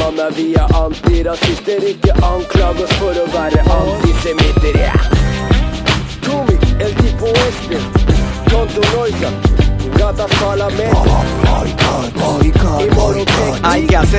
Man er via antirasister, ikke anklager for å være antisemitter. Yeah.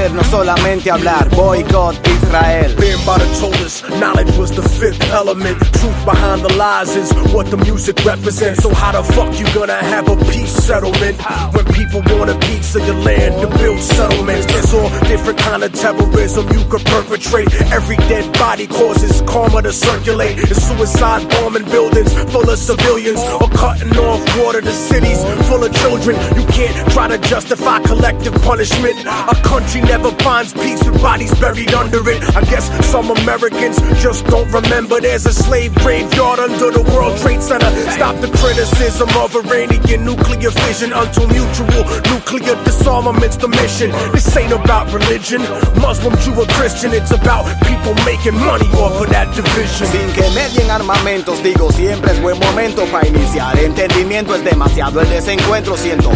Hacer no solamente hablar, boicot Israel. Everybody told us knowledge was the fifth element. Truth behind the lies is what the music represents. So how the fuck you gonna have a peace settlement when people want a piece of your land to build settlements? There's all different kind of terrorism you could perpetrate. Every dead body causes karma to circulate. It's suicide bombing buildings full of civilians or cutting off water to cities full of children. You can't try to justify collective punishment. A country never finds peace with bodies buried under it. I guess some Americans just don't remember there's a slave graveyard under the World Trade Center. Stop the criticism of Iranian nuclear fission until mutual nuclear disarmament's the mission. This ain't about religion, Muslim, Jew, or Christian. It's about people making money off of that division. Sin que medien armamentos, digo, siempre es buen momento para iniciar. Entendimiento es demasiado, el desencuentro siento.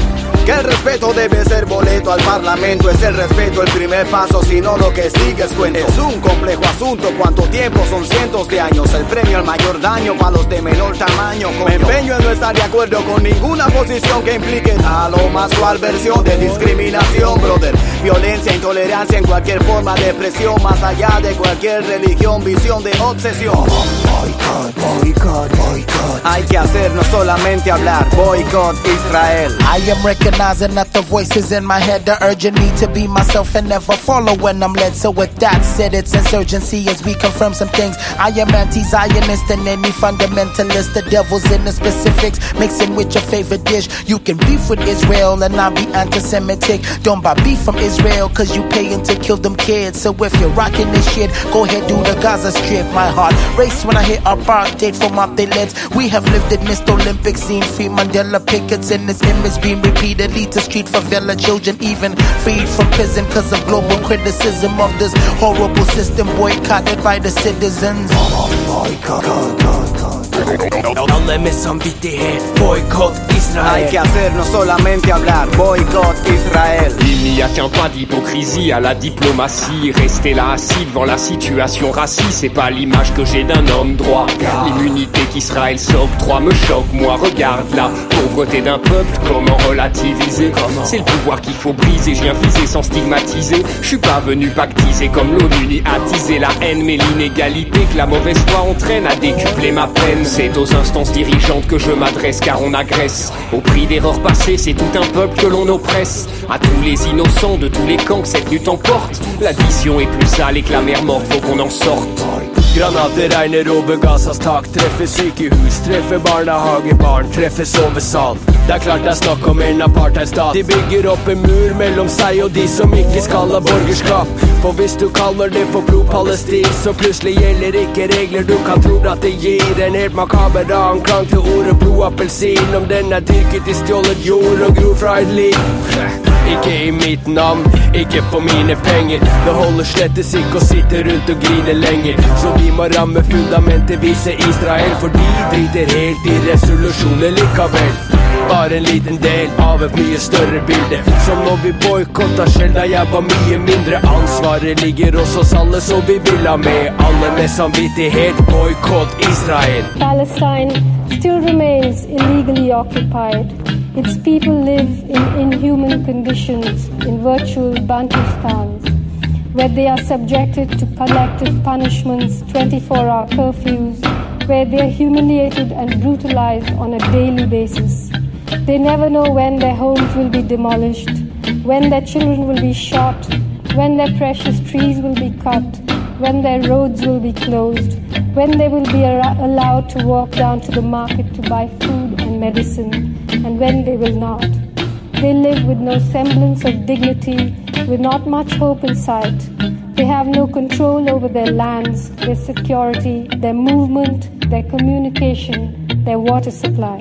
Que el respeto debe ser boleto al parlamento, es el respeto el primer paso, si no lo que sigue es cuento. Es un complejo asunto, cuánto tiempo son cientos de años, el premio al mayor daño para los de menor tamaño. Me empeño en no estar de acuerdo con ninguna posición que implique a lo más cual versión de discriminación, brother. Violencia, intolerancia en cualquier forma de expresión, más allá de cualquier religión, visión de obsesión. Boycott, boycott, boycott. Hay hacer no solamente hablar, boicot Israel. I am recognizing that the voices in my head are urging me to be myself and never follow when I'm led. So with that said, it's insurgency as we confirm some things. I am anti-Zionist and any fundamentalist. The devil's in the specifics, mixing with your favorite dish. You can beef with Israel and I'll be anti-Semitic. Don't buy beef from Israel cause you paying to kill them kids. So if you're rocking this shit, go ahead do the Gaza Strip. My heart race when I hit apartheid from off their lips. We have lived it, Mr. Olympic scene, free Mandela pickets in this image being repeatedly to street favela children, even freed from prison because of global criticism of this horrible system boycotted by the citizens. Oh Boycott, boycott, boycott. Boykott Hay Israel que hacer no solamente hablar, boicot Israel. Il n'y a qu'un pas d'hypocrisie à la diplomatie. Rester là assis devant la situation raciste, c'est pas l'image que j'ai d'un homme droit. L'immunité qu'Israël s'octroie me choque, moi regarde la pauvreté d'un peuple, comment relativiser C'est le pouvoir qu'il faut briser, je viens viser sans stigmatiser. Je suis pas venu pactiser comme l'ONU ni attiser la haine, mais l'inégalité que la mauvaise foi entraîne à décupler ma peine. C'est aux instances dirigeantes que je m'adresse car on agresse. Au prix d'erreurs passées, c'est tout un peuple que l'on oppresse. À tous les innocents de tous les camps que cette lutte emporte. L'addition est plus sale et que la mer morte, faut qu'on en sorte. Granater regner over Gazas tak. Treffer sykehus, treffer barnehagebarn Treffer sovesal. Det er klart det er snakk om en apartheidstat. De bygger opp en mur mellom seg og de som ikke skal ha borgerskap. For hvis du kaller det for pro-palestin Så plutselig gjelder ikke regler. Du kan tro at det gir en helt makaber anklang til ordet pro-appelsin. Om den er dyrket i stjålet jord og gror fra et liv ikke i mitt navn, ikke for mine penger. Det holder slettes ikke å sitte rundt og grine lenger. Så vi må ramme fundamentet, vise Israel For de driter helt i resolusjoner likevel. Bare en liten del av et mye større bilde. Som når vi boikotta Shell da jeg var mye mindre. Ansvaret ligger hos oss alle, så vi vil ha med alle med samvittighet. Boykott Israel. Palestine still remains illegally occupied. Its people live in inhuman conditions in virtual Bantustans, where they are subjected to collective punishments, 24 hour curfews, where they are humiliated and brutalized on a daily basis. They never know when their homes will be demolished, when their children will be shot, when their precious trees will be cut, when their roads will be closed, when they will be allowed to walk down to the market to buy food and medicine, and when they will not. They live with no semblance of dignity, with not much hope in sight. They have no control over their lands, their security, their movement, their communication, their water supply.